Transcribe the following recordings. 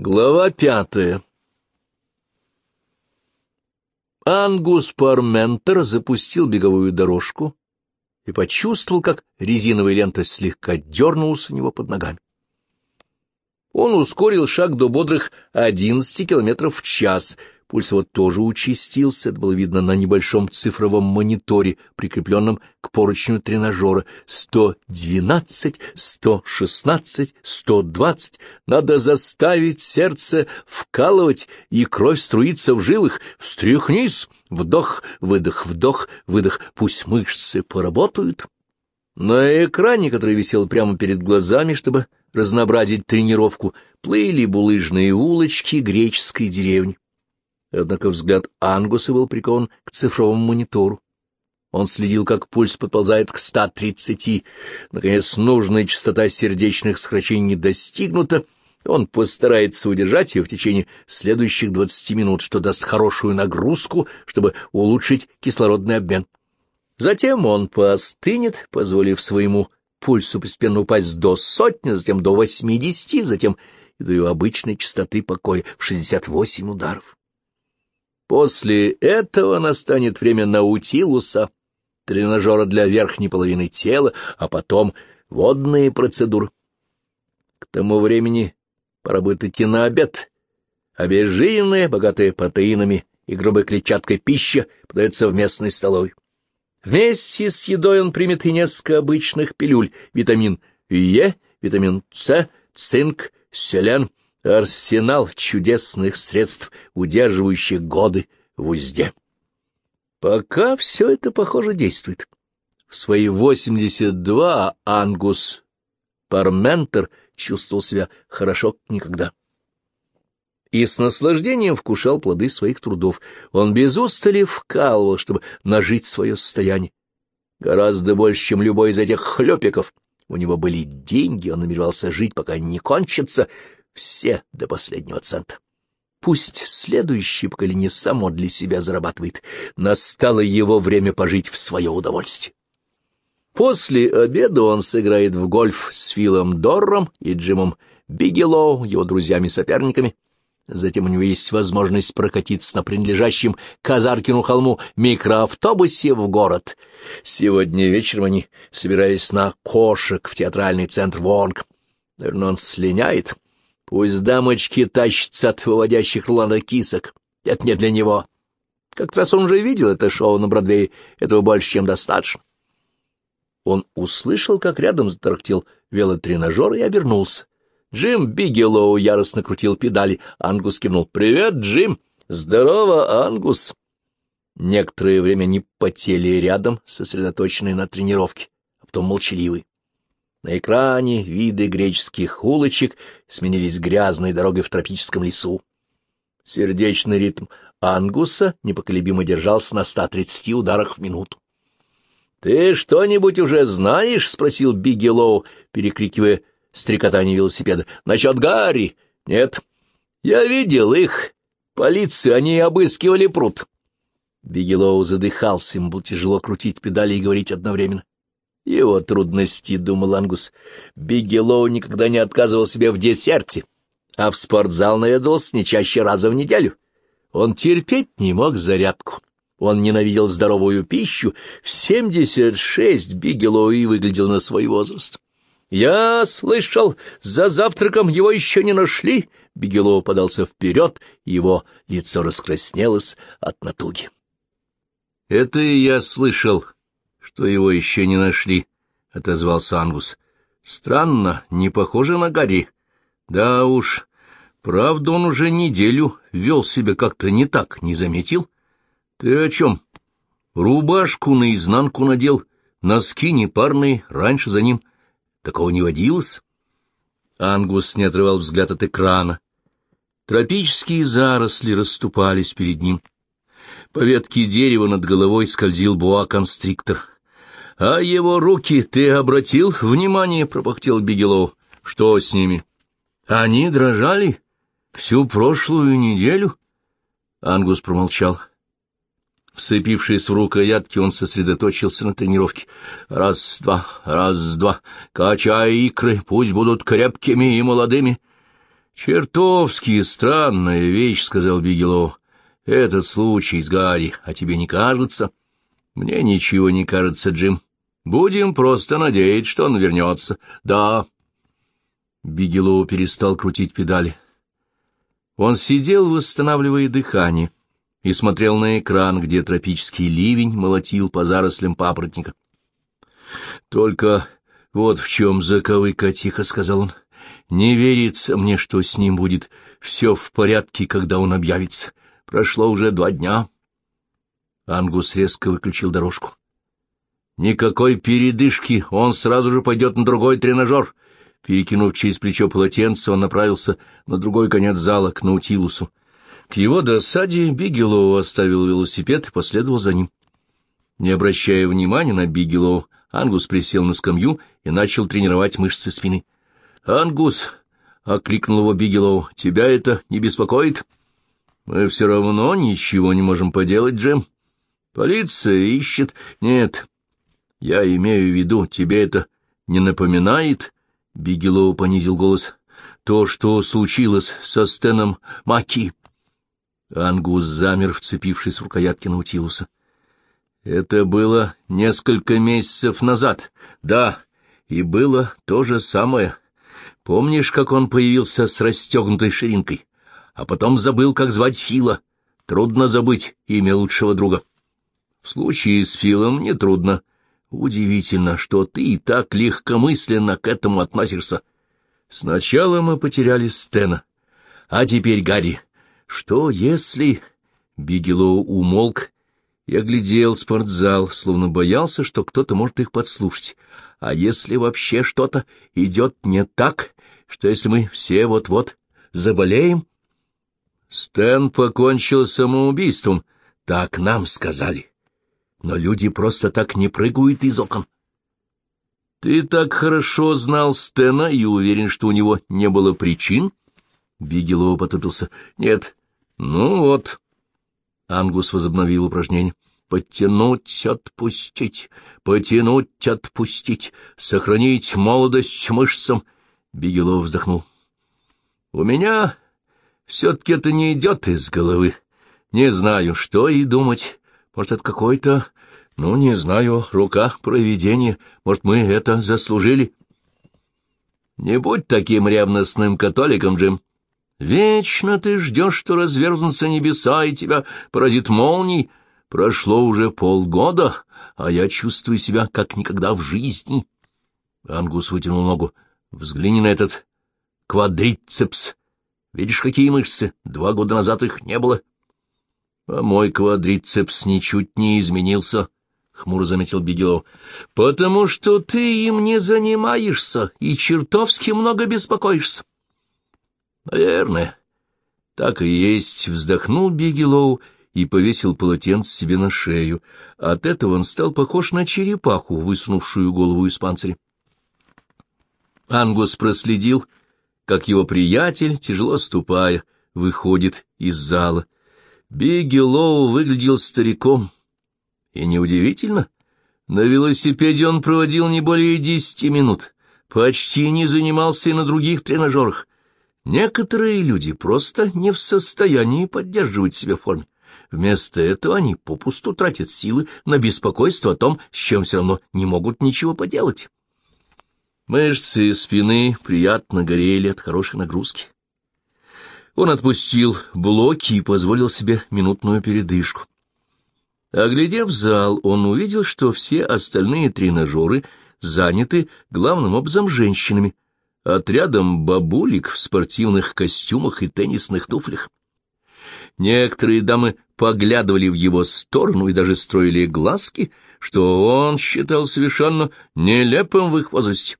Глава пятая Ангус Парментер запустил беговую дорожку и почувствовал, как резиновая лента слегка дернулась у него под ногами. Он ускорил шаг до бодрых одиннадцати километров в час — Пульс его тоже участился, это было видно на небольшом цифровом мониторе, прикрепленном к поручню тренажера. Сто двенадцать, сто шестнадцать, сто двадцать. Надо заставить сердце вкалывать, и кровь струится в жилах. Встряхнись! Вдох, выдох, вдох, выдох. Пусть мышцы поработают. На экране, который висел прямо перед глазами, чтобы разнообразить тренировку, плыли булыжные улочки греческой деревни. Однако взгляд Ангуса был прикован к цифровому монитору. Он следил, как пульс подползает к 130. Наконец, нужная частота сердечных сокращений достигнута. Он постарается удержать ее в течение следующих 20 минут, что даст хорошую нагрузку, чтобы улучшить кислородный обмен. Затем он поостынет, позволив своему пульсу постепенно упасть до сотни, затем до 80, затем и до его обычной частоты покоя в 68 ударов. После этого настанет время Наутилуса, тренажера для верхней половины тела, а потом водные процедуры. К тому времени пора будет идти на обед. Обезжиренная, богатая протеинами и грубой клетчаткой пища подается в местной столовой. Вместе с едой он примет и несколько обычных пилюль, витамин Е, витамин С, цинк, селен, арсенал чудесных средств, удерживающих годы в узде. Пока все это, похоже, действует. В свои восемьдесят два Ангус Парментер чувствовал себя хорошо никогда. И с наслаждением вкушал плоды своих трудов. Он без устали вкалывал, чтобы нажить свое состояние. Гораздо больше, чем любой из этих хлепиков. У него были деньги, он намеревался жить, пока не кончится, все до последнего цента. Пусть следующее поколение само для себя зарабатывает. Настало его время пожить в свое удовольствие. После обеда он сыграет в гольф с Филом Дорром и Джимом Бигелоу, его друзьями-соперниками. Затем у него есть возможность прокатиться на принадлежащем Казаркину холму микроавтобусе в город. Сегодня вечером они собирались на кошек в театральный центр Вонг. Наверное, он слиняет. Пусть дамочки тащатся от выводящих Роланда кисок. Это не для него. Как-то раз он уже видел это шоу на Бродвее. Этого больше, чем достаточно. Он услышал, как рядом затарахтел велотренажер и обернулся. Джим Бигелоу яростно крутил педали. Ангус кивнул. «Привет, Джим!» «Здорово, Ангус!» Некоторое время они потели рядом, сосредоточенные на тренировке, а потом молчаливый. На экране виды греческих улочек сменились грязной дорогой в тропическом лесу. Сердечный ритм Ангуса непоколебимо держался на 130 ударах в минуту. — Ты что-нибудь уже знаешь? — спросил Бигелоу, перекрикивая стрекотание велосипеда. — Насчет Гарри? — Нет. — Я видел их. Полицию они обыскивали пруд. Бигелоу задыхался, ему было тяжело крутить педали и говорить одновременно. Его трудности, — думал Ангус. Бигелоу никогда не отказывал себе в десерте, а в спортзал наведался не чаще раза в неделю. Он терпеть не мог зарядку. Он ненавидел здоровую пищу. В семьдесят шесть Бигелоу и выглядел на свой возраст. «Я слышал, за завтраком его еще не нашли!» Бигелоу подался вперед, его лицо раскраснелось от натуги. «Это и я слышал», что его еще не нашли, — отозвался Ангус. — Странно, не похоже на Гарри. Да уж, правда, он уже неделю вел себя как-то не так, не заметил? Ты о чем? Рубашку наизнанку надел, носки непарные, раньше за ним. Такого не водилось? Ангус не отрывал взгляд от экрана. Тропические заросли расступались перед ним. По ветке дерева над головой скользил боа-констриктор — «А его руки ты обратил внимание?» — пропахтел Бигелоу. «Что с ними?» «Они дрожали всю прошлую неделю?» Ангус промолчал. Вцепившись в рукоятки, он сосредоточился на тренировке. «Раз-два, раз-два, качай икры, пусть будут крепкими и молодыми». «Чертовски странная вещь», — сказал Бигелоу. «Этот случай с Гарри, а тебе не кажется?» «Мне ничего не кажется, Джим. Будем просто надеяться, что он вернется. Да». Бигелоу перестал крутить педали. Он сидел, восстанавливая дыхание, и смотрел на экран, где тропический ливень молотил по зарослям папоротника. «Только вот в чем заковыка, — тихо сказал он. Не верится мне, что с ним будет все в порядке, когда он объявится. Прошло уже два дня. Ангус резко выключил дорожку. Никакой передышки, он сразу же пойдет на другой тренажер. Перекинув через плечо полотенце, он направился на другой конец зала, к Наутилусу. К его досаде Бигелоу оставил велосипед и последовал за ним. Не обращая внимания на Бигелоу, Ангус присел на скамью и начал тренировать мышцы спины. «Ангус!» — окликнул его Бигелоу. «Тебя это не беспокоит?» «Мы все равно ничего не можем поделать, Джим. Полиция ищет...» «Нет, я имею в виду, тебе это не напоминает?» Бигелоу понизил голос. «То, что случилось со Стеном Маки». Ангус замер, вцепившись в рукоятки Наутилуса. «Это было несколько месяцев назад. Да, и было то же самое». Помнишь, как он появился с расстегнутой ширинкой, а потом забыл, как звать Фила? Трудно забыть имя лучшего друга. В случае с Филом нетрудно. Удивительно, что ты так легкомысленно к этому относишься. Сначала мы потеряли Стена, а теперь Гарри. Что если... Бигелоу умолк и оглядел спортзал, словно боялся, что кто-то может их подслушать. А если вообще что-то идет не так, что если мы все вот-вот заболеем? Стэн покончил самоубийством, так нам сказали. Но люди просто так не прыгают из окон. Ты так хорошо знал Стэна и уверен, что у него не было причин? Бигелоу потупился. Нет. Ну вот. Ангус возобновил упражнение. Подтянуть, отпустить, потянуть, отпустить, сохранить молодость мышцам — Бигелов вздохнул. — У меня все-таки это не идет из головы. Не знаю, что и думать. Может, это какой-то, ну, не знаю, рука провидения. Может, мы это заслужили? — Не будь таким ревностным католиком, Джим. Вечно ты ждешь, что развернутся небеса, и тебя поразит молнией. Прошло уже полгода, а я чувствую себя как никогда в жизни. Ангус вытянул ногу. Взгляни на этот квадрицепс. Видишь, какие мышцы? Два года назад их не было. А мой квадрицепс ничуть не изменился, — хмуро заметил Бигелов. — Потому что ты им не занимаешься и чертовски много беспокоишься. — Наверное. Так и есть, — вздохнул Бигелоу и повесил полотенце себе на шею. От этого он стал похож на черепаху, высунувшую голову из панциря. Ангус проследил, как его приятель, тяжело ступая, выходит из зала. Бигги Лоу выглядел стариком. И неудивительно, на велосипеде он проводил не более десяти минут, почти не занимался и на других тренажерах. Некоторые люди просто не в состоянии поддерживать себя в форме. Вместо этого они попусту тратят силы на беспокойство о том, с чем все равно не могут ничего поделать. Мышцы спины приятно горели от хорошей нагрузки. Он отпустил блоки и позволил себе минутную передышку. Оглядев зал, он увидел, что все остальные тренажеры заняты главным образом женщинами, отрядом бабулек в спортивных костюмах и теннисных туфлях. Некоторые дамы поглядывали в его сторону и даже строили глазки, что он считал совершенно нелепым в их возрасте.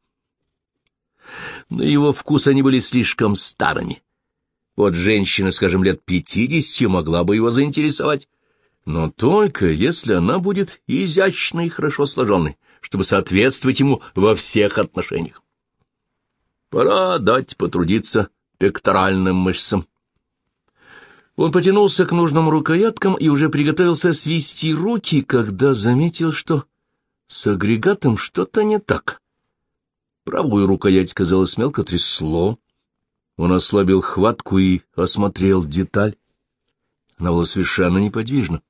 На его вкус они были слишком старыми. Вот женщина, скажем, лет пятидесяти могла бы его заинтересовать. Но только если она будет изящной и хорошо сложенной, чтобы соответствовать ему во всех отношениях. Пора дать потрудиться пекторальным мышцам. Он потянулся к нужным рукояткам и уже приготовился свести руки, когда заметил, что с агрегатом что-то не так. Правую рукоять, казалось, мелко трясло. Он ослабил хватку и осмотрел деталь. Она была совершенно неподвижна.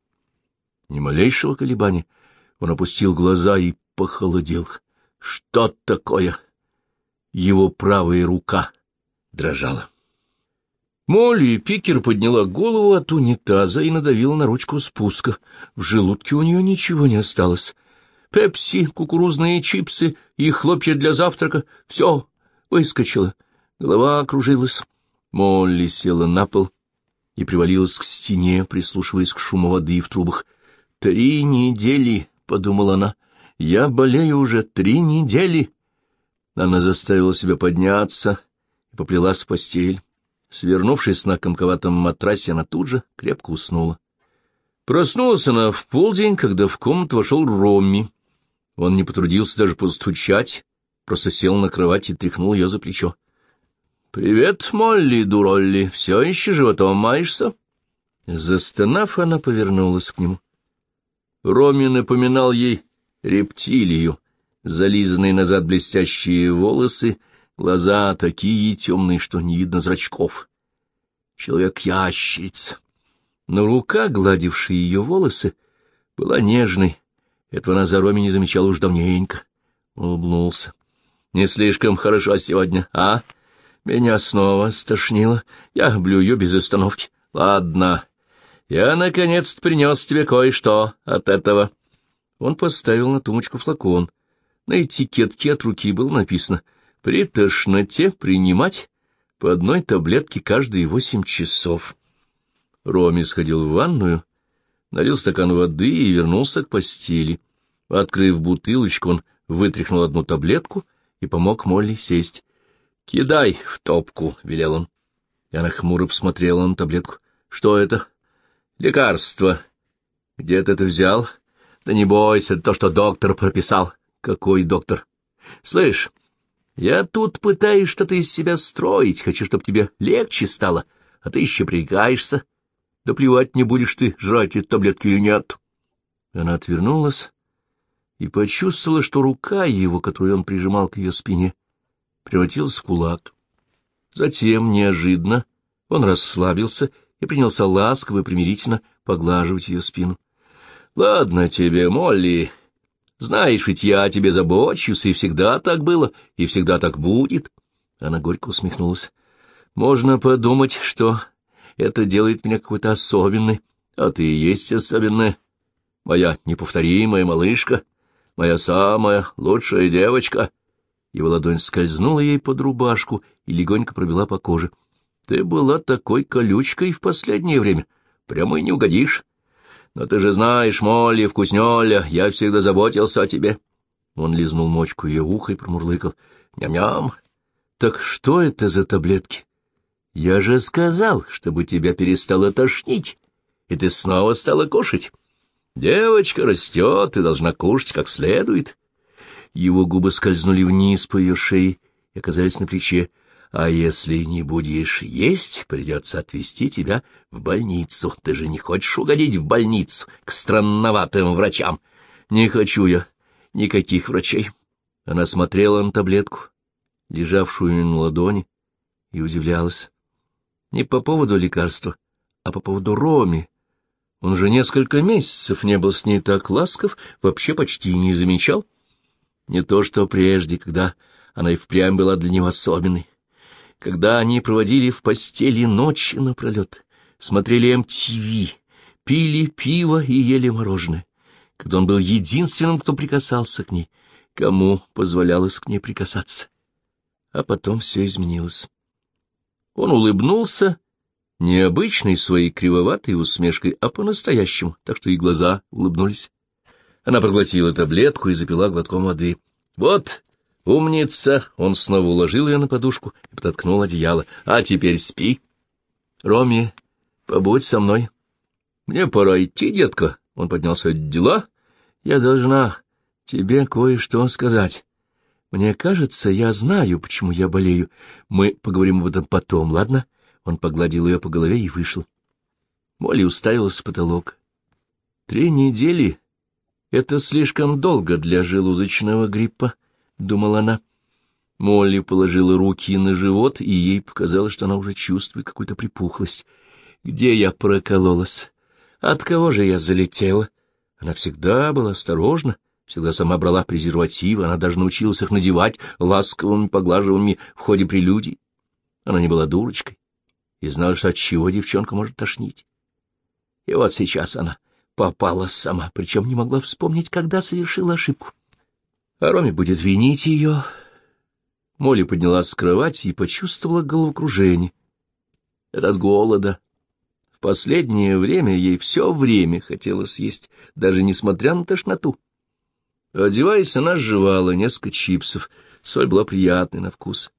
Ни малейшего колебания. Он опустил глаза и похолодел. Что такое? Его правая рука дрожала. Молли Пикер подняла голову от унитаза и надавила на ручку спуска. В желудке у нее ничего не осталось. Пепси, кукурузные чипсы и хлопья для завтрака — все выскочило. Голова окружилась. Молли села на пол и привалилась к стене, прислушиваясь к шуму воды в трубах. «Три недели», — подумала она, — «я болею уже три недели». Она заставила себя подняться и поплелась в постель. Свернувшись на комковатом матрасе, она тут же крепко уснула. Проснулась она в полдень, когда в комнату вошел Ромми. Он не потрудился даже постучать, просто сел на кровати и тряхнул ее за плечо. — Привет, Молли, дуролли, все еще животом маешься? Застонав, она повернулась к нему. Роми напоминал ей рептилию, зализанные назад блестящие волосы, глаза такие темные, что не видно зрачков. Человек-ящерица. Но рука, гладившая ее волосы, была нежной. Этого она за Роми не замечала уж давненько. Улыбнулся. — Не слишком хорошо сегодня, а? Меня снова стошнило. Я блюю без остановки. Ладно, я наконец-то принес тебе кое-что от этого. Он поставил на тумочку флакон. На этикетке от руки было написано «При тошноте принимать по одной таблетке каждые восемь часов». Роми сходил в ванную, налил стакан воды и вернулся к постели. Открыв бутылочку, он вытряхнул одну таблетку и помог Молли сесть. «Кидай в топку», — велел он. Она хмуро посмотрела на таблетку. «Что это?» «Лекарство». «Где ты это взял?» «Да не бойся, это то, что доктор прописал». «Какой доктор?» «Слышь, я тут пытаюсь что-то из себя строить, хочу, чтобы тебе легче стало, а ты еще прикаешься. Да плевать не будешь ты, жрать эти таблетки или нет». Она отвернулась и почувствовала, что рука его, которую он прижимал к ее спине, — превратился в кулак. Затем, неожиданно, он расслабился и принялся ласково и примирительно поглаживать ее спину. — Ладно тебе, Молли, знаешь, ведь я о тебе забочусь, и всегда так было, и всегда так будет. Она горько усмехнулась. — Можно подумать, что это делает меня какой-то особенной, а ты и есть особенная. Моя неповторимая малышка, моя самая лучшая девочка. Его ладонь скользнула ей под рубашку и легонько пробила по коже. — Ты была такой колючкой в последнее время. Прямо и не угодишь. Но ты же знаешь, Молли, вкуснёля, я всегда заботился о тебе. Он лизнул мочку ее уха и промурлыкал. Ням-ням. Так что это за таблетки? Я же сказал, чтобы тебя перестало тошнить, и ты снова стала кушать. Девочка растет и должна кушать как следует. Его губы скользнули вниз по ее шее и оказались на плече. «А если не будешь есть, придется отвезти тебя в больницу. Ты же не хочешь угодить в больницу к странноватым врачам?» «Не хочу я никаких врачей». Она смотрела на таблетку, лежавшую на ладони, и удивлялась. Не по поводу лекарства, а по поводу Роми. Он же несколько месяцев не был с ней так ласков, вообще почти не замечал. Не то что прежде, когда она и впрямь была для него особенной. Когда они проводили в постели ночи напролет, смотрели МТВ, пили пиво и ели мороженое. Когда он был единственным, кто прикасался к ней, кому позволялось к ней прикасаться. А потом все изменилось. Он улыбнулся, необычной своей кривоватой усмешкой, а по-настоящему, так что и глаза улыбнулись. Она проглотила таблетку и запила глотком воды. «Вот, умница!» Он снова уложил ее на подушку и подоткнул одеяло. «А теперь спи!» «Роми, побудь со мной!» «Мне пора идти, детка!» Он поднялся дела. «Я должна тебе кое-что сказать. Мне кажется, я знаю, почему я болею. Мы поговорим об этом потом, ладно?» Он погладил ее по голове и вышел. Молли уставилась в потолок. Три недели это слишком долго для желудочного гриппа, — думала она. Молли положила руки на живот, и ей показалось, что она уже чувствует какую-то припухлость. Где я прокололась? От кого же я залетела? Она всегда была осторожна, всегда сама брала презервативы, она даже научилась их надевать ласковыми поглаживаниями в ходе прелюдий. Она не была дурочкой и знала, что от чего девчонка может тошнить. И вот сейчас она попала сама, причем не могла вспомнить, когда совершила ошибку. А Роме будет винить ее. Молли поднялась с кровати и почувствовала головокружение. Это от голода. В последнее время ей все время хотелось съесть, даже несмотря на тошноту. Одеваясь, она сживала несколько чипсов. Соль была приятной на вкус.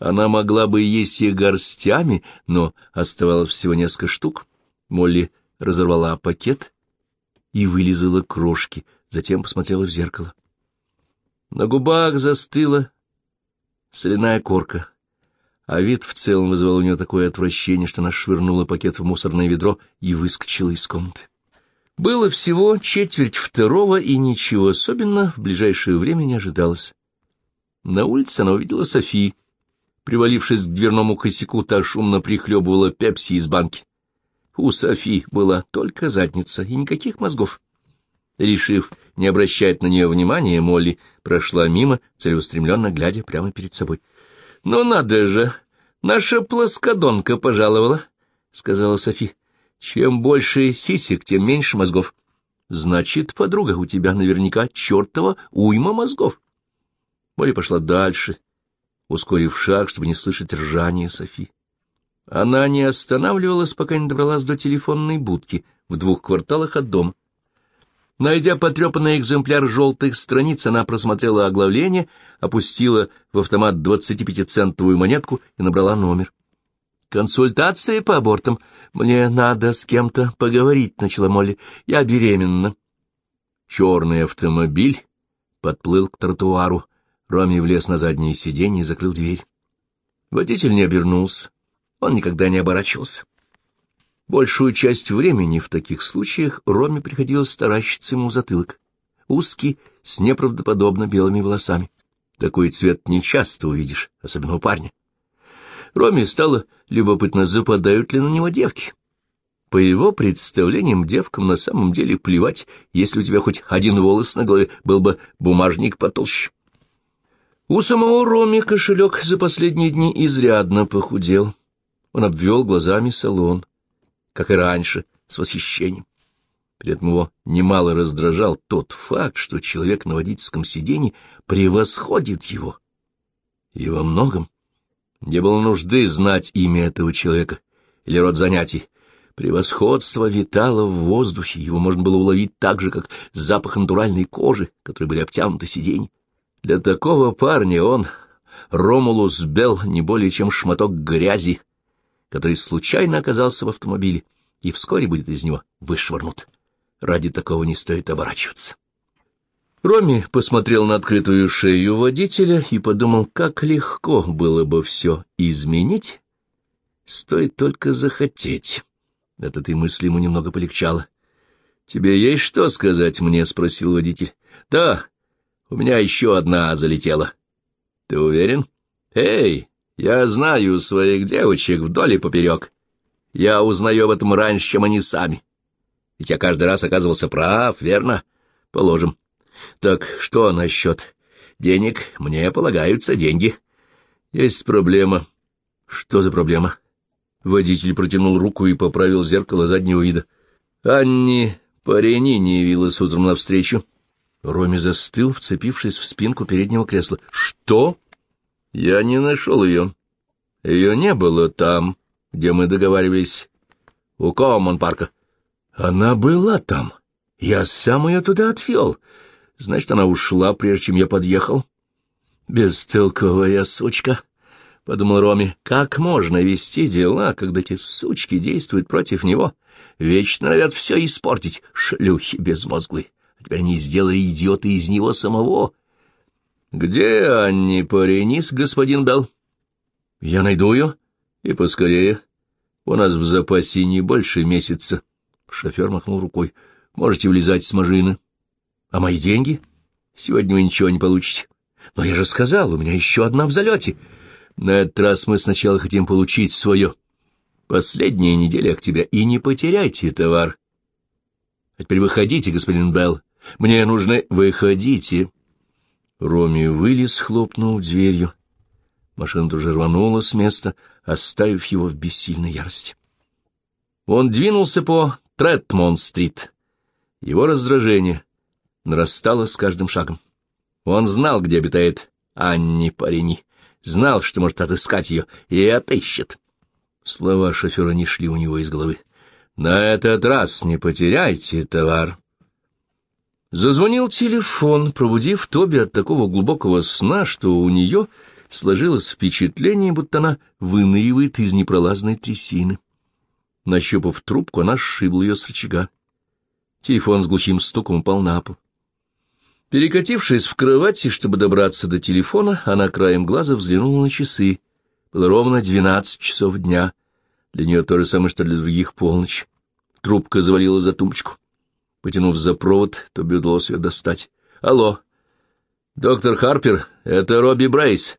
Она могла бы есть их горстями, но оставалось всего несколько штук. Молли разорвала пакет и вылизала крошки, затем посмотрела в зеркало. На губах застыла соляная корка, а вид в целом вызывал у нее такое отвращение, что она швырнула пакет в мусорное ведро и выскочила из комнаты. Было всего четверть второго, и ничего особенно в ближайшее время не ожидалось. На улице она увидела Софи. Привалившись к дверному косяку, та шумно прихлебывала пепси из банки. У Софи была только задница и никаких мозгов. Решив не обращать на нее внимания, Молли прошла мимо, целеустремленно глядя прямо перед собой. — Ну надо же! Наша плоскодонка пожаловала, — сказала Софи. — Чем больше сисек, тем меньше мозгов. Значит, подруга, у тебя наверняка чертова уйма мозгов. Молли пошла дальше, ускорив шаг, чтобы не слышать ржания Софи. Она не останавливалась, пока не добралась до телефонной будки в двух кварталах от дома. Найдя потрепанный экземпляр желтых страниц, она просмотрела оглавление, опустила в автомат 25-центовую монетку и набрала номер. «Консультация по абортам. Мне надо с кем-то поговорить», — начала Молли. «Я беременна». Черный автомобиль подплыл к тротуару. Роми влез на заднее сиденье и закрыл дверь. Водитель не обернулся. Он никогда не оборачивался. Большую часть времени в таких случаях Роме приходилось таращиться ему затылок. Узкий, с неправдоподобно белыми волосами. Такой цвет не часто увидишь, особенно у парня. Роме стало любопытно, западают ли на него девки. По его представлениям, девкам на самом деле плевать, если у тебя хоть один волос на голове, был бы бумажник потолще. У самого Роме кошелек за последние дни изрядно похудел. Он обвел глазами салон как и раньше, с восхищением. При этом его немало раздражал тот факт, что человек на водительском сиденье превосходит его. И во многом не было нужды знать имя этого человека или род занятий. Превосходство витало в воздухе, его можно было уловить так же, как запах натуральной кожи, которой были обтянуты сиденья. Для такого парня он, Ромулус Белл, не более чем шматок грязи, который случайно оказался в автомобиле и вскоре будет из него вышвырнут. Ради такого не стоит оборачиваться. Роми посмотрел на открытую шею водителя и подумал, как легко было бы все изменить, стоит только захотеть. От этой мысли ему немного полегчало. — Тебе есть что сказать мне? — спросил водитель. — Да, у меня еще одна залетела. — Ты уверен? — Эй, я знаю своих девочек вдоль и поперек. Я узнаю об этом раньше, чем они сами. Ведь я каждый раз оказывался прав, верно? Положим. Так что насчет денег? Мне полагаются деньги. Есть проблема. Что за проблема? Водитель протянул руку и поправил зеркало заднего вида. Анни Парени не явилась утром навстречу. Роми застыл, вцепившись в спинку переднего кресла. «Что?» Я не нашел ее. Ее не было там, где мы договаривались, у Коммон-парка. Она была там. Я сам ее туда отвел. Значит, она ушла, прежде чем я подъехал. Бестолковая сучка, — подумал Роми. Как можно вести дела, когда эти сучки действуют против него? Вечно норовят все испортить, шлюхи безмозглые. А теперь они сделали идиота из него самого. «Где Анни Паренис, господин Белл?» «Я найду ее, и поскорее. У нас в запасе не больше месяца». Шофер махнул рукой. «Можете влезать с машины». «А мои деньги?» «Сегодня вы ничего не получите». Но я же сказал, у меня еще одна в залете. На этот раз мы сначала хотим получить свое. Последняя неделя октября. И не потеряйте товар. А теперь выходите, господин Белл. Мне нужны... Выходите. Роми вылез, хлопнув дверью. Машина тут же рванула с места, оставив его в бессильной ярости. Он двинулся по Третмонт-стрит. Его раздражение нарастало с каждым шагом. Он знал, где обитает Анни Парини, знал, что может отыскать ее, и отыщет. Слова шофера не шли у него из головы. «На этот раз не потеряйте товар». Зазвонил телефон, пробудив Тоби от такого глубокого сна, что у нее сложилось впечатление, будто она выныривает из непролазной трясины. Нащупав трубку, она сшибла ее с рычага. Телефон с глухим стуком упал на пол. Перекатившись в кровати, чтобы добраться до телефона, она краем глаза взглянула на часы. Было ровно двенадцать часов дня. Для нее то же самое, что для других полночь. Трубка завалила за тумбочку. Потянув за провод, то удалось ее достать. «Алло!» «Доктор Харпер, это Робби Брейс».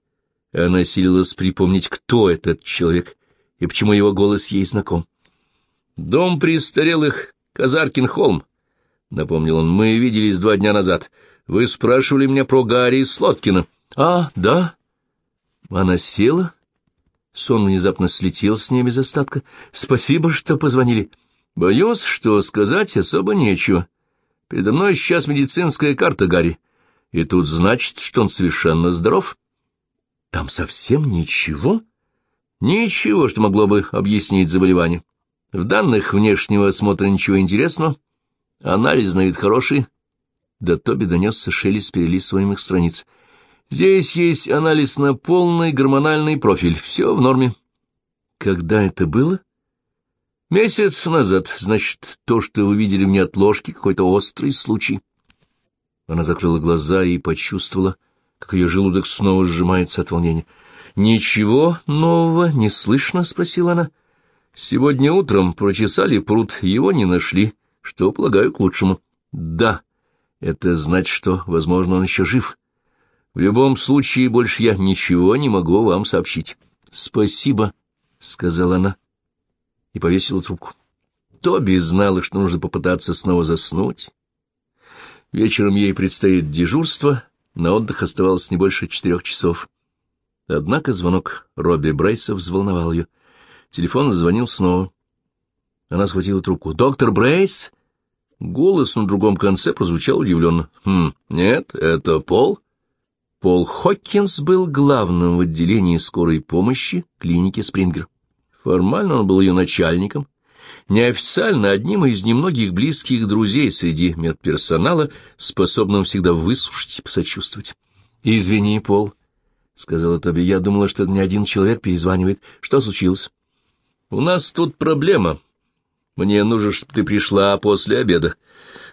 Она силилась припомнить, кто этот человек и почему его голос ей знаком. «Дом престарелых Казаркин холм», — напомнил он. «Мы виделись два дня назад. Вы спрашивали меня про Гарри Слоткина. А, да. Она села. Сон внезапно слетел с ней без остатка. Спасибо, что позвонили. Боюсь, что сказать особо нечего. Передо мной сейчас медицинская карта Гарри. И тут значит, что он совершенно здоров. Там совсем ничего? Ничего, что могло бы объяснить заболевание. В данных внешнего осмотра ничего интересного. Анализ на вид хороший. До Тоби донесся шелест перелистываемых страниц. «Здесь есть анализ на полный гормональный профиль. Все в норме». «Когда это было?» «Месяц назад. Значит, то, что вы видели мне от ложки, какой-то острый случай». Она закрыла глаза и почувствовала, как ее желудок снова сжимается от волнения. «Ничего нового не слышно?» — спросила она. «Сегодня утром прочесали пруд, его не нашли, что, полагаю, к лучшему». «Да», это значит, что, возможно, он еще жив. В любом случае, больше я ничего не могу вам сообщить. — Спасибо, — сказала она и повесила трубку. Тоби знала, что нужно попытаться снова заснуть. Вечером ей предстоит дежурство, на отдых оставалось не больше четырех часов. Однако звонок Робби Брейса взволновал ее. Телефон зазвонил снова. Она схватила трубку. «Доктор Брейс?» Голос на другом конце прозвучал удивленно. «Хм, нет, это Пол?» Пол Хоккинс был главным в отделении скорой помощи клиники Спрингер. Формально он был ее начальником, неофициально одним из немногих близких друзей среди медперсонала, способным всегда выслушать и посочувствовать. «Извини, Пол», — сказала Тоби, — «я думала, что не один человек перезванивает. Что случилось?» «У нас тут проблема», мне нужно, чтобы ты пришла после обеда.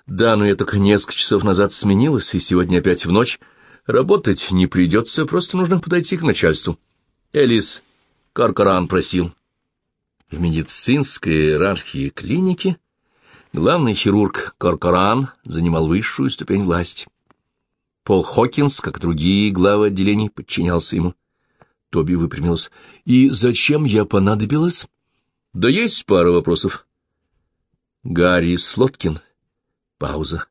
Да, но я только несколько часов назад сменилась, и сегодня опять в ночь. Работать не придется, просто нужно подойти к начальству. Элис Каркаран просил. В медицинской иерархии клиники главный хирург Каркаран занимал высшую ступень власти. Пол Хокинс, как другие главы отделений, подчинялся ему. Тоби выпрямился. «И зачем я понадобилась?» «Да есть пара вопросов. Гарри Слоткин. Пауза.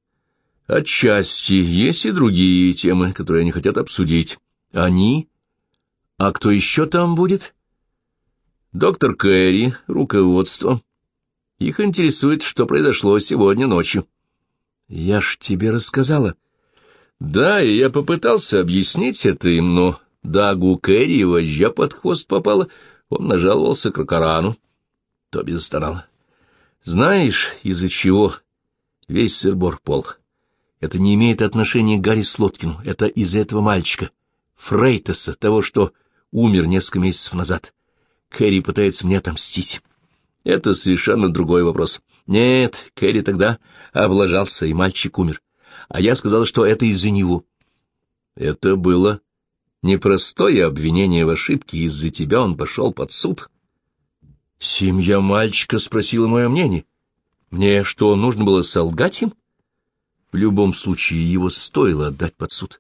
Отчасти есть и другие темы, которые они хотят обсудить. Они? А кто еще там будет? Доктор Кэрри, руководство. Их интересует, что произошло сегодня ночью. Я ж тебе рассказала. Да, и я попытался объяснить это им, но Дагу Кэрри вожжа под хвост попала. Он нажаловался к Рокорану. Тоби застонала. Знаешь, из-за чего весь сырбор пол? Это не имеет отношения к Гарри Слоткину. Это из-за этого мальчика, Фрейтеса, того, что умер несколько месяцев назад. Кэрри пытается мне отомстить. Это совершенно другой вопрос. Нет, Кэрри тогда облажался, и мальчик умер. А я сказал, что это из-за него. Это было непростое обвинение в ошибке, из-за тебя он пошел под суд. Семья мальчика спросила мое мнение. Мне что, нужно было солгать им? В любом случае, его стоило отдать под суд.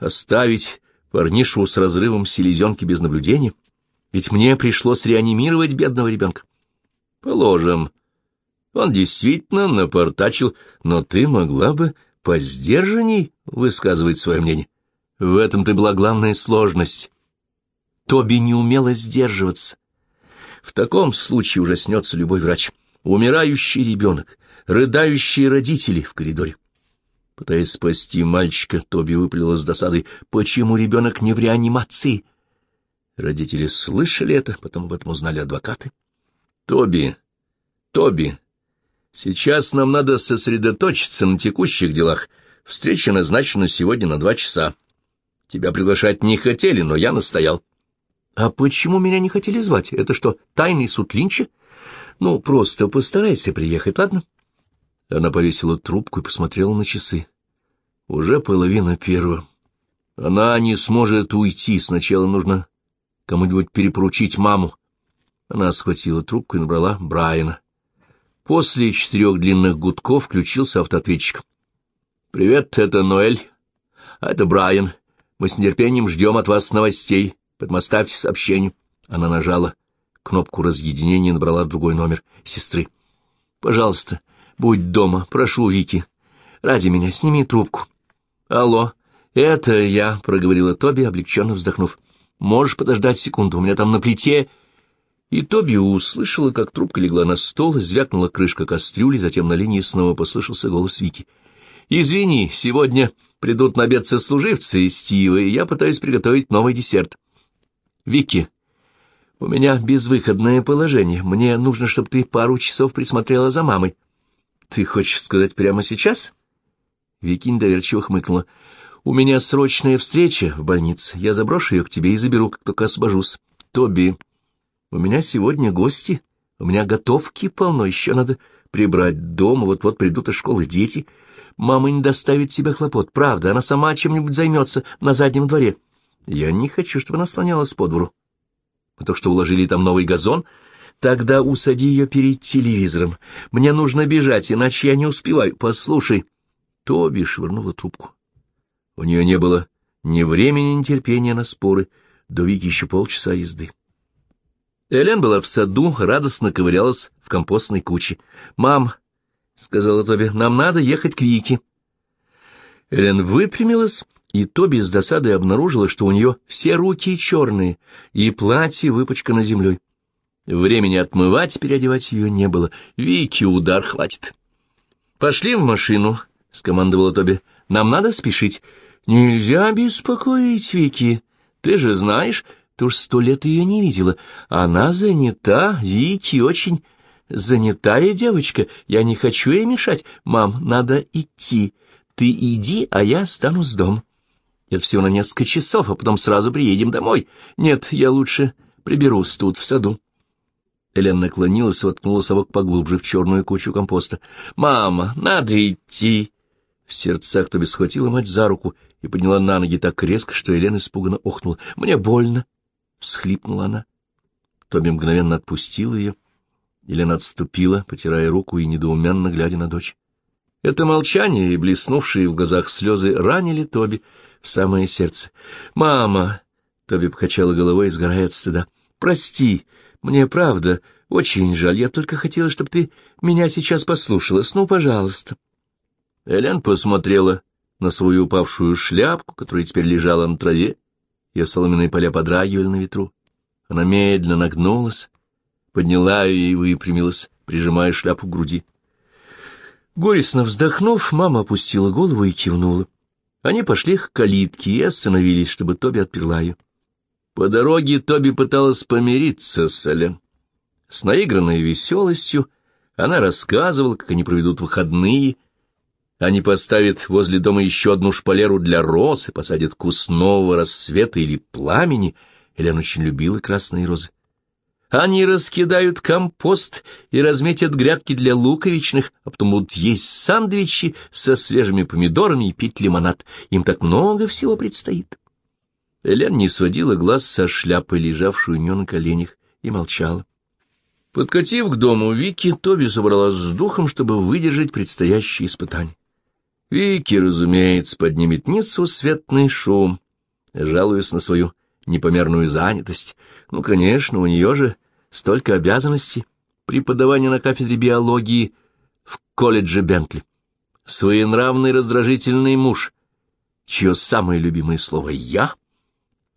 Оставить парнишу с разрывом селезенки без наблюдения? Ведь мне пришлось реанимировать бедного ребенка. Положим, он действительно напортачил, но ты могла бы поздержанней высказывать свое мнение. В этом ты была главная сложность. Тоби не умела сдерживаться. В таком случае ужаснется любой врач. Умирающий ребенок, рыдающие родители в коридоре. Пытаясь спасти мальчика, Тоби выплела с досадой, почему ребенок не в реанимации. Родители слышали это, потом об этом узнали адвокаты. Тоби, Тоби, сейчас нам надо сосредоточиться на текущих делах. Встреча назначена сегодня на два часа. Тебя приглашать не хотели, но я настоял. — А почему меня не хотели звать? Это что, тайный суд Линча? Ну, просто постарайся приехать, ладно? Она повесила трубку и посмотрела на часы. Уже половина первого. Она не сможет уйти, сначала нужно кому-нибудь перепоручить маму. Она схватила трубку и набрала Брайана. После четырех длинных гудков включился автоответчик. «Привет, это Ноэль. А это Брайан. Мы с нетерпением ждем от вас новостей. Поэтому оставьте сообщение». Она нажала кнопку разъединения и набрала другой номер сестры. «Пожалуйста, будь дома. Прошу, Вики. Ради меня сними трубку». «Алло, это я», — проговорила Тоби, облегченно вздохнув. «Можешь подождать секунду, у меня там на плите...» И Тоби услышала, как трубка легла на стол, звякнула крышка кастрюли, затем на линии снова послышался голос Вики. «Извини, сегодня придут на обед сослуживцы из Стива, и я пытаюсь приготовить новый десерт». «Вики, у меня безвыходное положение. Мне нужно, чтобы ты пару часов присмотрела за мамой». «Ты хочешь сказать прямо сейчас?» Вики недоверчиво хмыкнула. «У меня срочная встреча в больнице. Я заброшу ее к тебе и заберу, как только освобожусь. Тоби...» У меня сегодня гости, у меня готовки полно, еще надо прибрать дом, вот-вот придут из школы дети. Мама не доставит тебе хлопот, правда, она сама чем-нибудь займется на заднем дворе. Я не хочу, чтобы она слонялась по двору. Мы только что уложили там новый газон. Тогда усади ее перед телевизором. Мне нужно бежать, иначе я не успеваю. Послушай. Тоби швырнула трубку. У нее не было ни времени, ни терпения на споры. До Вики еще полчаса езды. Элен была в саду, радостно ковырялась в компостной куче. «Мам», — сказала Тоби, — «нам надо ехать к Вике». Элен выпрямилась, и Тоби с досадой обнаружила, что у нее все руки черные, и платье выпачкано землей. Времени отмывать, переодевать ее не было. Вики удар хватит. «Пошли в машину», — скомандовала Тоби. «Нам надо спешить». «Нельзя беспокоить Вики. Ты же знаешь, ты уж сто лет ее не видела. Она занята, Вики очень занятая девочка. Я не хочу ей мешать. Мам, надо идти. Ты иди, а я останусь дом. Это всего на несколько часов, а потом сразу приедем домой. Нет, я лучше приберусь тут, в саду. Элен наклонилась и воткнула совок поглубже в черную кучу компоста. «Мама, надо идти!» В сердцах Тоби схватила мать за руку и подняла на ноги так резко, что Елена испуганно охнула. «Мне больно!» — всхлипнула она. Тоби мгновенно отпустил ее. Елена отступила, потирая руку и недоуменно глядя на дочь. Это молчание и блеснувшие в глазах слезы ранили Тоби в самое сердце. «Мама!» — Тоби покачала головой, сгорая от стыда. «Прости, мне правда очень жаль. Я только хотела, чтобы ты меня сейчас послушалась. Ну, пожалуйста». Элен посмотрела на свою упавшую шляпку, которая теперь лежала на траве, ее соломенные поля подрагивали на ветру. Она медленно нагнулась, подняла ее и выпрямилась, прижимая шляпу к груди. Горестно вздохнув, мама опустила голову и кивнула. Они пошли к калитке и остановились, чтобы Тоби отперла ее. По дороге Тоби пыталась помириться с Элен. С наигранной веселостью она рассказывала, как они проведут выходные — они поставят возле дома еще одну шпалеру для роз и посадят куст нового рассвета или пламени. Элен очень любила красные розы. Они раскидают компост и разметят грядки для луковичных, а потом будут есть сандвичи со свежими помидорами и пить лимонад. Им так много всего предстоит. Элен не сводила глаз со шляпы, лежавшей у нее на коленях, и молчала. Подкатив к дому Вики, Тоби собралась с духом, чтобы выдержать предстоящие испытания. Вики, разумеется, поднимет несусветный шум, жалуясь на свою непомерную занятость. Ну, конечно, у нее же столько обязанностей. Преподавание на кафедре биологии в колледже Бентли. Своенравный раздражительный муж, чье самое любимое слово «я»,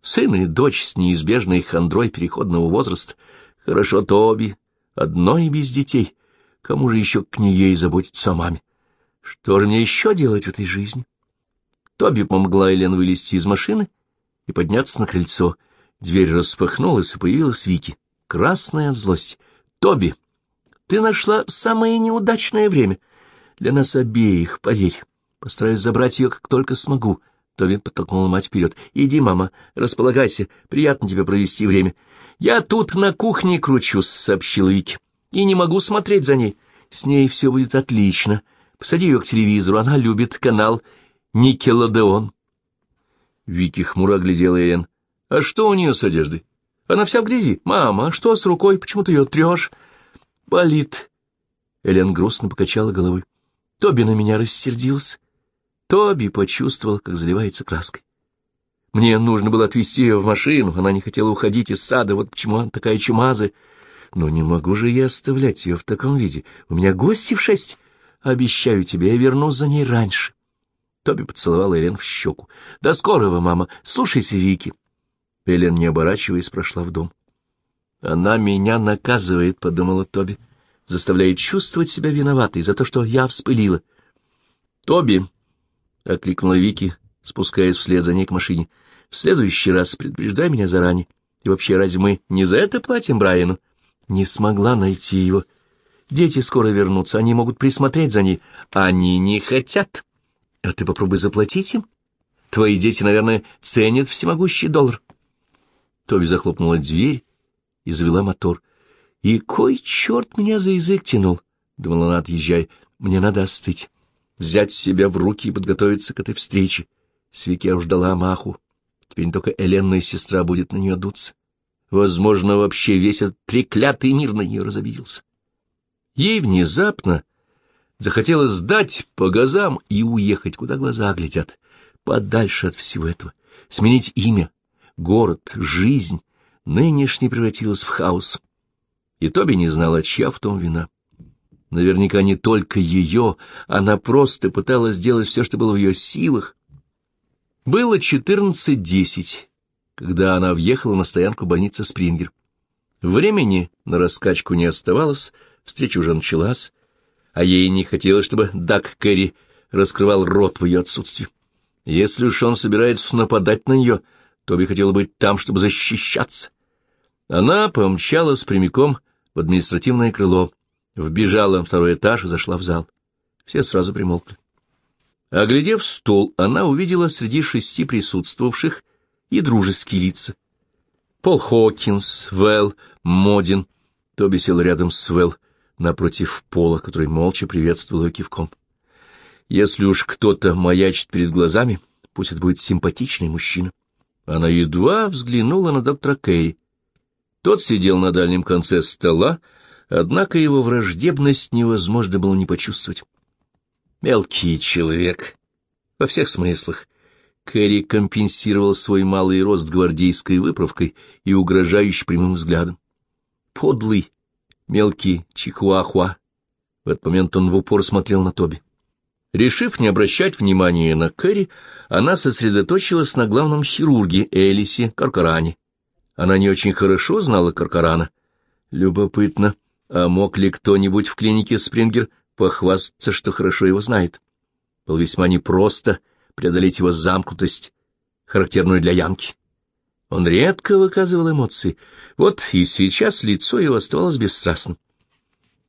сын и дочь с неизбежной хандрой переходного возраста. Хорошо Тоби, одной без детей. Кому же еще к ней заботиться о маме? Что же мне еще делать в этой жизни? Тоби помогла Элен вылезти из машины и подняться на крыльцо. Дверь распахнулась, и появилась Вики, красная от злости. «Тоби, ты нашла самое неудачное время. Для нас обеих, поверь. Постараюсь забрать ее, как только смогу». Тоби подтолкнула мать вперед. «Иди, мама, располагайся, приятно тебе провести время». «Я тут на кухне кручусь», — сообщила Вики, — «и не могу смотреть за ней. С ней все будет отлично». Посади ее к телевизору, она любит канал Никелодеон. Вики хмуро оглядела Элен. А что у нее с одеждой? Она вся в грязи. Мама, а что с рукой? Почему ты ее трешь? Болит. Элен грустно покачала головой. Тоби на меня рассердился. Тоби почувствовал, как заливается краской. Мне нужно было отвезти ее в машину, она не хотела уходить из сада, вот почему она такая чумазая. Но не могу же я оставлять ее в таком виде. У меня гости в шесть. Обещаю тебе, я вернусь за ней раньше. Тоби поцеловал Элен в щеку. — До скорого, мама. Слушайся, Вики. Элен, не оборачиваясь, прошла в дом. — Она меня наказывает, — подумала Тоби. — Заставляет чувствовать себя виноватой за то, что я вспылила. — Тоби, — окликнула Вики, спускаясь вслед за ней к машине, — в следующий раз предупреждай меня заранее. И вообще, разве мы не за это платим Брайану? Не смогла найти его. Дети скоро вернутся, они могут присмотреть за ней. Они не хотят. А ты попробуй заплатить им. Твои дети, наверное, ценят всемогущий доллар. Тоби захлопнула дверь и завела мотор. И кой черт меня за язык тянул, — думала она, отъезжая. Мне надо остыть, взять себя в руки и подготовиться к этой встрече. Свеки уж дала маху. Теперь не только Эленная сестра будет на нее дуться. Возможно, вообще весь этот треклятый мир на нее разобиделся. Ей внезапно захотелось сдать по газам и уехать, куда глаза глядят, подальше от всего этого, сменить имя, город, жизнь. Нынешний превратилась в хаос. И Тоби не знала, чья в том вина. Наверняка не только ее, она просто пыталась сделать все, что было в ее силах. Было четырнадцать десять, когда она въехала на стоянку больницы Спрингер. Времени на раскачку не оставалось, Встреча уже началась, а ей не хотелось, чтобы Дак Кэрри раскрывал рот в ее отсутствии. Если уж он собирается нападать на нее, Тоби хотела быть там, чтобы защищаться. Она помчалась прямиком в административное крыло, вбежала на второй этаж и зашла в зал. Все сразу примолкли. Оглядев стол, она увидела среди шести присутствовавших и дружеские лица. Пол Хокинс, Вэл, Модин. Тоби сел рядом с Вэл напротив пола, который молча приветствовал ее кивком. Если уж кто-то маячит перед глазами, пусть это будет симпатичный мужчина. Она едва взглянула на доктора Кэрри. Тот сидел на дальнем конце стола, однако его враждебность невозможно было не почувствовать. Мелкий человек, во всех смыслах. Кэрри компенсировал свой малый рост гвардейской выправкой и угрожающий прямым взглядом. Подлый, мелкий чихуахуа. В этот момент он в упор смотрел на Тоби. Решив не обращать внимания на Кэрри, она сосредоточилась на главном хирурге Элисе Каркаране. Она не очень хорошо знала Каркарана. Любопытно, а мог ли кто-нибудь в клинике Спрингер похвастаться, что хорошо его знает? Было весьма непросто преодолеть его замкнутость, характерную для Янки. Он редко выказывал эмоции. Вот и сейчас лицо его оставалось бесстрастным.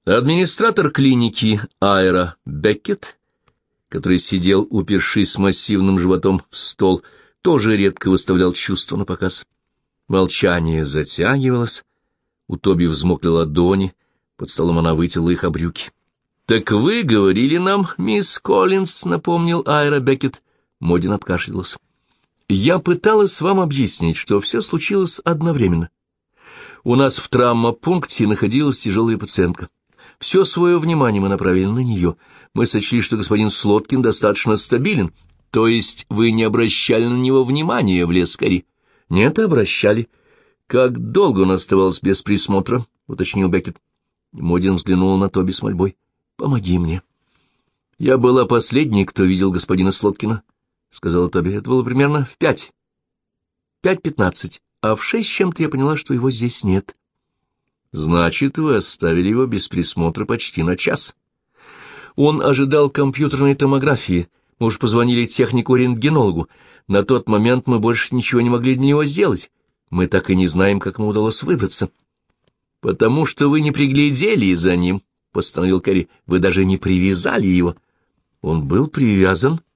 Администратор клиники Айра Беккет, который сидел, упершись массивным животом в стол, тоже редко выставлял чувства на показ. Молчание затягивалось, у Тоби взмокли ладони, под столом она вытерла их обрюки. — Так вы говорили нам, мисс Коллинз, — напомнил Айра Беккет. Модин откашлялся. Я пыталась вам объяснить, что все случилось одновременно. У нас в травмопункте находилась тяжелая пациентка. Все свое внимание мы направили на нее. Мы сочли, что господин Слоткин достаточно стабилен. То есть вы не обращали на него внимания в Лескари? Нет, обращали. Как долго он оставался без присмотра? — уточнил Беккет. Модин взглянул на Тоби с мольбой. — Помоги мне. — Я была последней, кто видел господина Слоткина, — сказала Тоби. — Это было примерно в пять. Пять пятнадцать. А в шесть чем-то я поняла, что его здесь нет. — Значит, вы оставили его без присмотра почти на час. Он ожидал компьютерной томографии. Мы уж позвонили технику-рентгенологу. На тот момент мы больше ничего не могли для него сделать. Мы так и не знаем, как ему удалось выбраться. — Потому что вы не приглядели за ним, — постановил Кэрри. — Вы даже не привязали его. — Он был привязан, —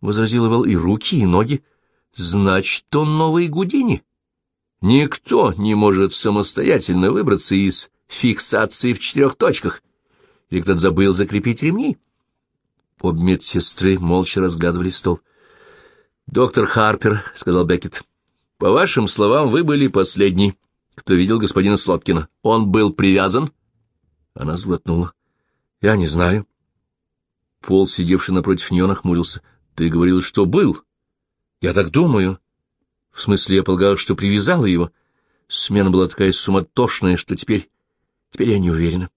возразил Вэл, — и руки, и ноги. — Значит, он новый Гудини. Никто не может самостоятельно выбраться из фиксации в четырех точках. Или кто-то забыл закрепить ремни. Обе медсестры молча разглядывали стол. — Доктор Харпер, — сказал Беккет, — по вашим словам, вы были последний, кто видел господина Слоткина. Он был привязан? Она сглотнула. Я не знаю. Пол, сидевший напротив нее, нахмурился. Ты говорил, что был. Я так думаю. В смысле, я полагал, что привязала его. Смена была такая суматошная, что теперь... Теперь я не уверена.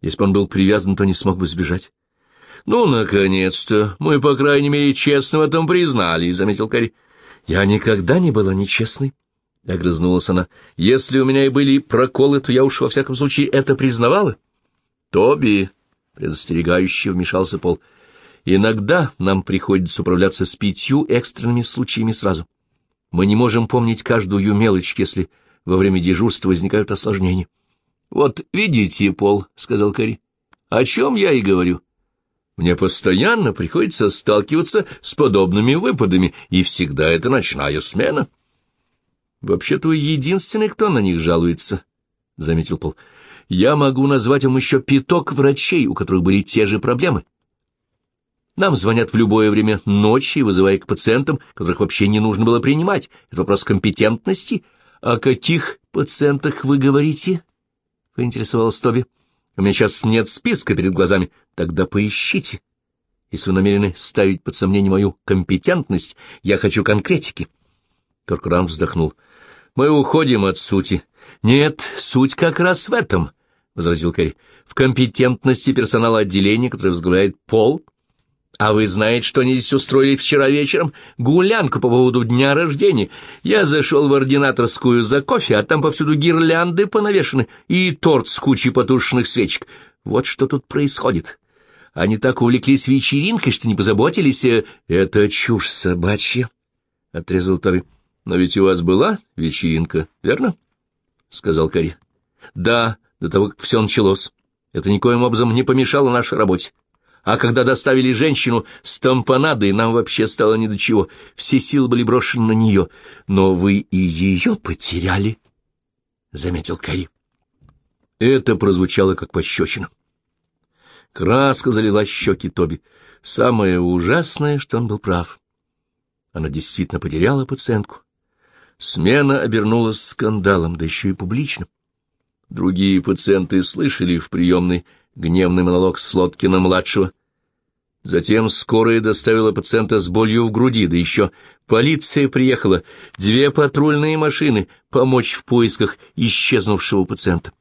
Если бы он был привязан, то не смог бы сбежать. — Ну, наконец-то! Мы, по крайней мере, честно в этом признали, — заметил Карри. Я никогда не была нечестной, — огрызнулась она. Если у меня и были проколы, то я уж во всяком случае это признавала. Тоби, — предостерегающе вмешался Пол, — иногда нам приходится управляться с пятью экстренными случаями сразу. Мы не можем помнить каждую мелочь, если во время дежурства возникают осложнения. — Вот видите, Пол, — сказал Кэрри, — о чем я и говорю. Мне постоянно приходится сталкиваться с подобными выпадами, и всегда это ночная смена. — Вообще-то вы единственный, кто на них жалуется, — заметил Пол. — Я могу назвать вам еще пяток врачей, у которых были те же проблемы. Нам звонят в любое время ночи, вызывая к пациентам, которых вообще не нужно было принимать. Это вопрос компетентности. — О каких пациентах вы говорите? — поинтересовалась Тоби. — у меня сейчас нет списка перед глазами. Тогда поищите. Если вы намерены ставить под сомнение мою компетентность, я хочу конкретики. Коркран вздохнул. Мы уходим от сути. Нет, суть как раз в этом, — возразил Кэрри. В компетентности персонала отделения, который возглавляет Пол, а вы знаете, что они здесь устроили вчера вечером? Гулянку по поводу дня рождения. Я зашел в ординаторскую за кофе, а там повсюду гирлянды понавешены и торт с кучей потушенных свечек. Вот что тут происходит. Они так увлеклись вечеринкой, что не позаботились. Э, это чушь собачья, — отрезал Тары. Но ведь у вас была вечеринка, верно? — сказал Кари. — Да, до того, как все началось. Это никоим образом не помешало нашей работе. А когда доставили женщину с тампонадой, нам вообще стало ни до чего. Все силы были брошены на нее. Но вы и ее потеряли, — заметил Кэрри. Это прозвучало как пощечина. Краска залила щеки Тоби. Самое ужасное, что он был прав. Она действительно потеряла пациентку. Смена обернулась скандалом, да еще и публично. Другие пациенты слышали в приемной гневный монолог Слоткина-младшего. Затем скорая доставила пациента с болью в груди, да еще полиция приехала, две патрульные машины, помочь в поисках исчезнувшего пациента.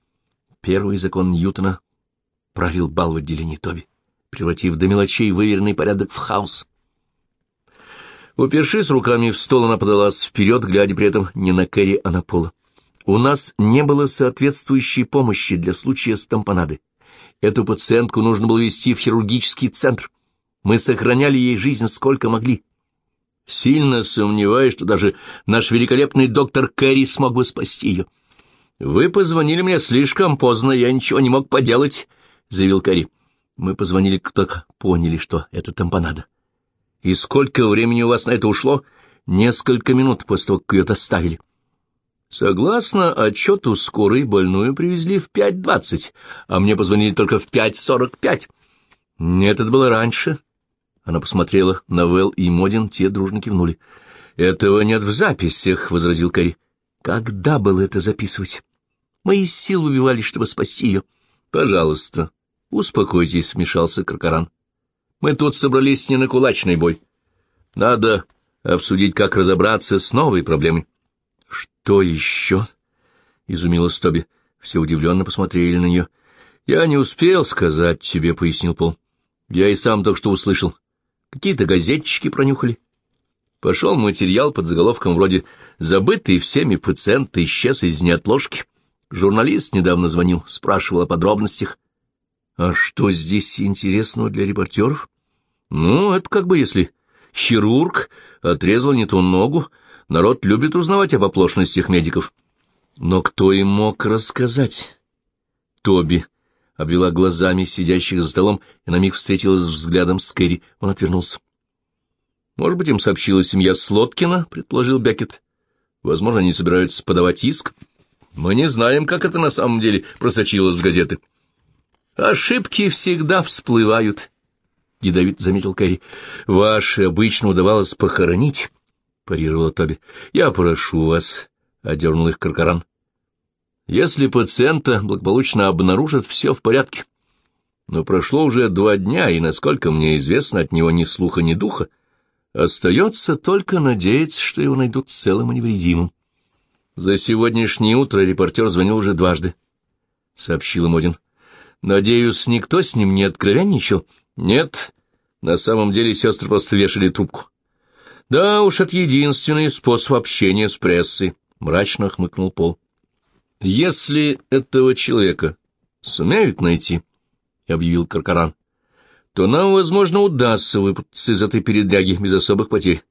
Первый закон Ньютона правил бал в отделении Тоби, превратив до мелочей выверенный порядок в хаос. Упершись руками в стол, она подалась вперед, глядя при этом не на Кэрри, а на Пола. У нас не было соответствующей помощи для случая с тампонадой. Эту пациентку нужно было везти в хирургический центр. Мы сохраняли ей жизнь сколько могли. Сильно сомневаюсь, что даже наш великолепный доктор Кэрри смог бы спасти ее. «Вы позвонили мне слишком поздно, я ничего не мог поделать», — заявил Кэрри. Мы позвонили, как поняли, что это тампонада. «И сколько времени у вас на это ушло?» «Несколько минут после того, как ее доставили». Согласно отчету скорой, больную привезли в 5.20, а мне позвонили только в 5.45. Нет, это было раньше. Она посмотрела на Вэл и Модин, те дружно кивнули. «Этого нет в записях», — возразил Кэрри. «Когда было это записывать? Мы из сил убивались, чтобы спасти ее. Пожалуйста, успокойтесь, — вмешался Каркаран. Мы тут собрались не на кулачный бой. Надо обсудить, как разобраться с новой проблемой. — Что еще? — изумилась Тоби. Все удивленно посмотрели на нее. — Я не успел сказать тебе, — пояснил Пол. — Я и сам только что услышал. Какие-то газетчики пронюхали. Пошел материал под заголовком вроде «Забытый всеми пациент исчез из неотложки». Журналист недавно звонил, спрашивал о подробностях. А что здесь интересного для репортеров? Ну, это как бы если хирург отрезал не ту ногу, народ любит узнавать об оплошностях медиков. Но кто им мог рассказать? Тоби обвела глазами сидящих за столом и на миг встретилась взглядом с Кэрри. Он отвернулся. Может быть, им сообщила семья Слоткина, предположил Беккет. Возможно, они собираются подавать иск. Мы не знаем, как это на самом деле просочилось в газеты. Ошибки всегда всплывают, — ядовит заметил Кэрри. Ваши обычно удавалось похоронить, — парировала Тоби. Я прошу вас, — одернул их Каркаран. Если пациента благополучно обнаружат, все в порядке. Но прошло уже два дня, и, насколько мне известно, от него ни слуха, ни духа. Остается только надеяться, что его найдут целым и невредимым. За сегодняшнее утро репортер звонил уже дважды, — сообщил им один. Надеюсь, никто с ним не откровенничал? Нет, на самом деле сестры просто вешали трубку. Да уж, это единственный способ общения с прессой, — мрачно хмыкнул Пол. Если этого человека сумеют найти, — объявил Каркаран, то нам, возможно, удастся выпутаться из этой передряги без особых потерь.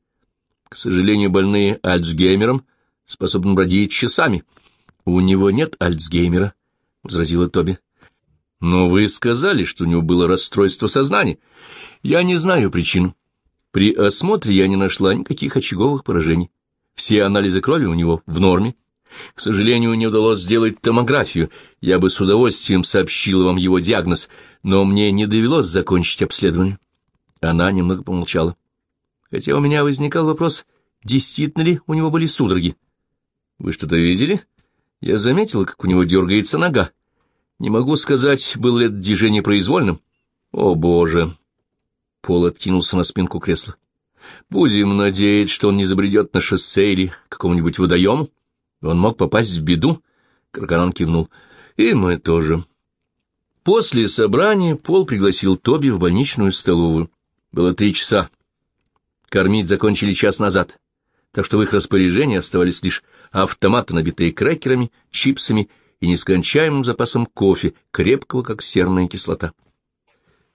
К сожалению, больные Альцгеймером способны бродить часами. — У него нет Альцгеймера, — возразила Тоби. — Но вы сказали, что у него было расстройство сознания. Я не знаю причин. При осмотре я не нашла никаких очаговых поражений. Все анализы крови у него в норме. К сожалению, не удалось сделать томографию. Я бы с удовольствием сообщила вам его диагноз, но мне не довелось закончить обследование. Она немного помолчала. Хотя у меня возникал вопрос, действительно ли у него были судороги. Вы что-то видели? Я заметила, как у него дергается нога. Не могу сказать, было ли это движение произвольным. О, Боже! Пол откинулся на спинку кресла. Будем надеяться, что он не забредет на шоссе или какому-нибудь водоему. Он мог попасть в беду. Каркаран кивнул. И мы тоже. После собрания Пол пригласил Тоби в больничную столовую. Было три часа. Кормить закончили час назад, так что в их распоряжении оставались лишь автоматы, набитые крекерами, чипсами и нескончаемым запасом кофе, крепкого, как серная кислота.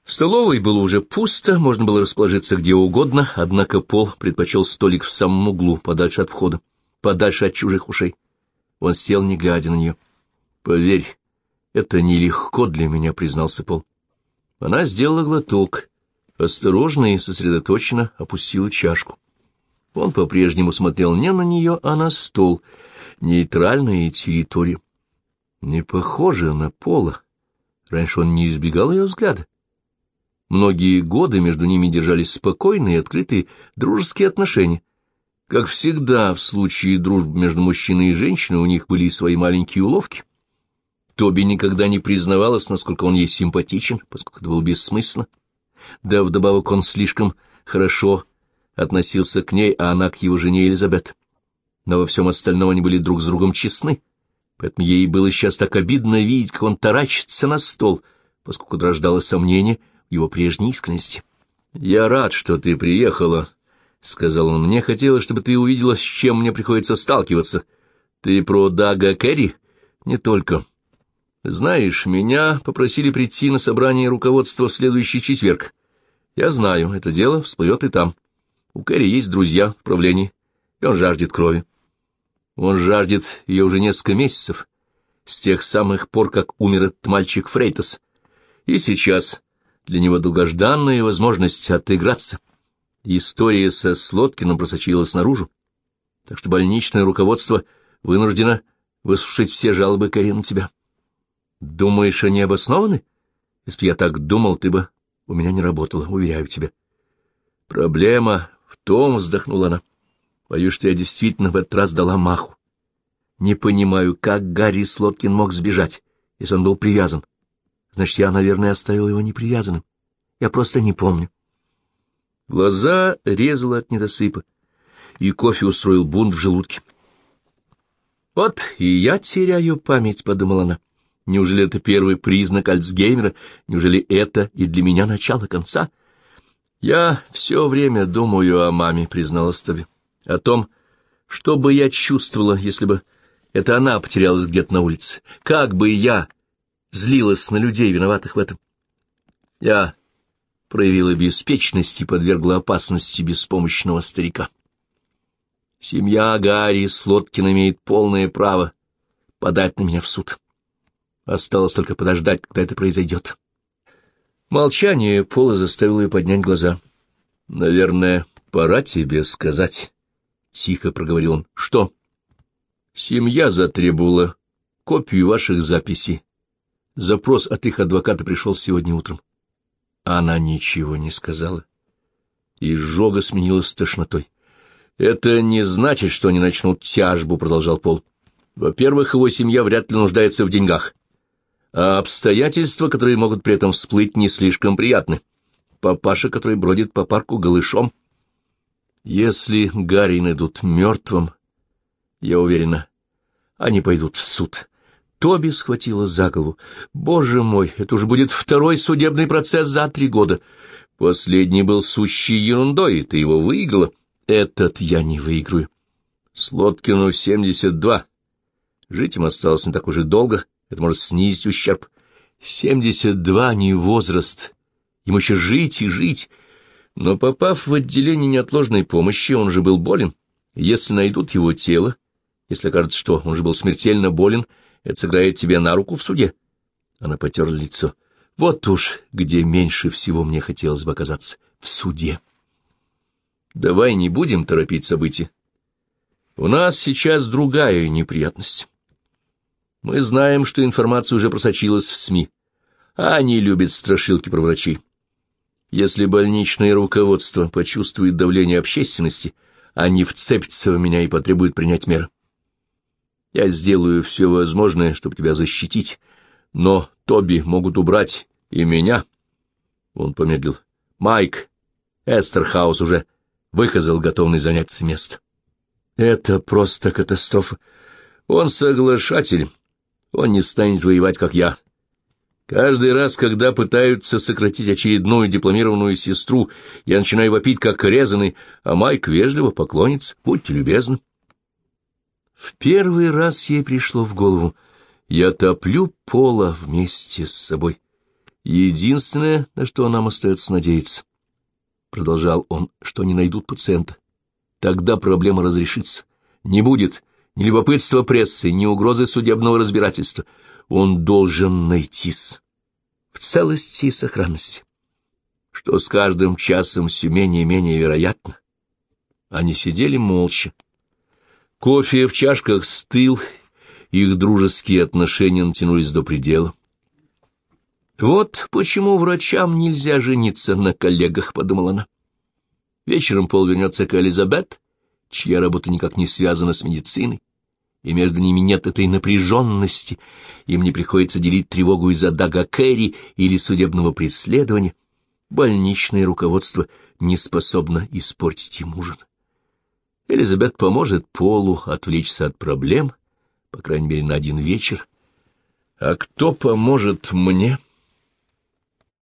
В столовой было уже пусто, можно было расположиться где угодно, однако Пол предпочел столик в самом углу, подальше от входа, подальше от чужих ушей. Он сел, не глядя на нее. «Поверь, это нелегко для меня», — признался Пол. Она сделала глоток, осторожно и сосредоточенно опустила чашку. Он по-прежнему смотрел не на нее, а на стол, нейтральная территория. Не похоже на Пола. Раньше он не избегал ее взгляда. Многие годы между ними держались спокойные и открытые дружеские отношения. Как всегда, в случае дружбы между мужчиной и женщиной у них были свои маленькие уловки. Тоби никогда не признавалась, насколько он ей симпатичен, поскольку это было бессмысленно. Да вдобавок он слишком хорошо относился к ней, а она к его жене Элизабет. Но во всем остальном они были друг с другом честны, поэтому ей было сейчас так обидно видеть, как он таращится на стол, поскольку рождало сомнение его прежней искренности. «Я рад, что ты приехала», — сказал он. «Мне хотелось, чтобы ты увидела, с чем мне приходится сталкиваться. Ты про Дага Керри?» «Не только». Знаешь, меня попросили прийти на собрание руководства в следующий четверг. Я знаю, это дело всплывет и там. У Кэрри есть друзья в правлении, и он жаждет крови. Он жаждет ее уже несколько месяцев, с тех самых пор, как умер этот мальчик Фрейтас. И сейчас для него долгожданная возможность отыграться. История со Слоткиным просочилась наружу, так что больничное руководство вынуждено выслушать все жалобы Кэрри на тебя. Думаешь, они обоснованы? Если бы я так думал, ты бы у меня не работала, уверяю тебя. Проблема в том, — вздохнула она, — боюсь, что я действительно в этот раз дала маху. Не понимаю, как Гарри Слоткин мог сбежать, если он был привязан. Значит, я, наверное, оставил его непривязанным. Я просто не помню. Глаза резало от недосыпа, и кофе устроил бунт в желудке. «Вот и я теряю память», — подумала она. «Неужели это первый признак Альцгеймера? Неужели это и для меня начало конца?» «Я все время думаю о маме», — призналась Тоби. «О том, что бы я чувствовала, если бы это она потерялась где-то на улице. Как бы я злилась на людей, виноватых в этом. Я проявила беспечность и подвергла опасности беспомощного старика. Семья Гарри Слоткин имеет полное право подать на меня в суд. Осталось только подождать, когда это произойдет. Молчание Пола заставило ее поднять глаза. — Наверное, пора тебе сказать, — тихо проговорил он. — Что? — Семья затребовала копию ваших записей. Запрос от их адвоката пришел сегодня утром. Она ничего не сказала. И жога сменилась тошнотой. — Это не значит, что они начнут тяжбу, — продолжал Пол. — Во-первых, его семья вряд ли нуждается в деньгах. А обстоятельства, которые могут при этом всплыть, не слишком приятны. Папаша, который бродит по парку голышом. Если Гарри найдут мертвым, я уверена, они пойдут в суд. Тоби схватила за голову. «Боже мой, это уже будет второй судебный процесс за три года. Последний был сущей ерундой, и ты его выиграла. Этот я не выиграю. Слоткину семьдесят два. Жить им осталось не так уж и долго, это может снизить ущерб. Семьдесят два — не возраст. Ему еще жить и жить. Но попав в отделение неотложной помощи, он же был болен. Если найдут его тело, если окажется, что он же был смертельно болен — это сыграет тебе на руку в суде. Она потерла лицо. Вот уж где меньше всего мне хотелось бы оказаться. В суде. Давай не будем торопить события. У нас сейчас другая неприятность. Мы знаем, что информация уже просочилась в СМИ, а они любят страшилки про врачей. Если больничное руководство почувствует давление общественности, они вцепятся в меня и потребуют принять меры. Я сделаю все возможное, чтобы тебя защитить, но Тоби могут убрать и меня. Он помедлил. Майк Эстерхаус уже выказал готовность занять место. Это просто катастрофа. Он соглашатель. Он не станет воевать, как я. Каждый раз, когда пытаются сократить очередную дипломированную сестру, я начинаю вопить, как резанный, а Майк вежливо поклонится. Будьте любезны. В первый раз ей пришло в голову «Я топлю пола вместе с собой». Единственное, на что нам остается надеяться, — продолжал он, — что не найдут пациента. Тогда проблема разрешится. Не будет ни любопытства прессы, ни угрозы судебного разбирательства. Он должен найтись в целости и сохранности, что с каждым часом все менее и менее вероятно. Они сидели молча, Кофе в чашках стыл, их дружеские отношения натянулись до предела. «Вот почему врачам нельзя жениться на коллегах», — подумала она. Вечером Пол вернется к Элизабет, чья работа никак не связана с медициной, и между ними нет этой напряженности, им не приходится делить тревогу из-за Дага Кэрри или судебного преследования. Больничное руководство не способно испортить им ужин. Элизабет поможет Полу отвлечься от проблем, по крайней мере, на один вечер. А кто поможет мне? —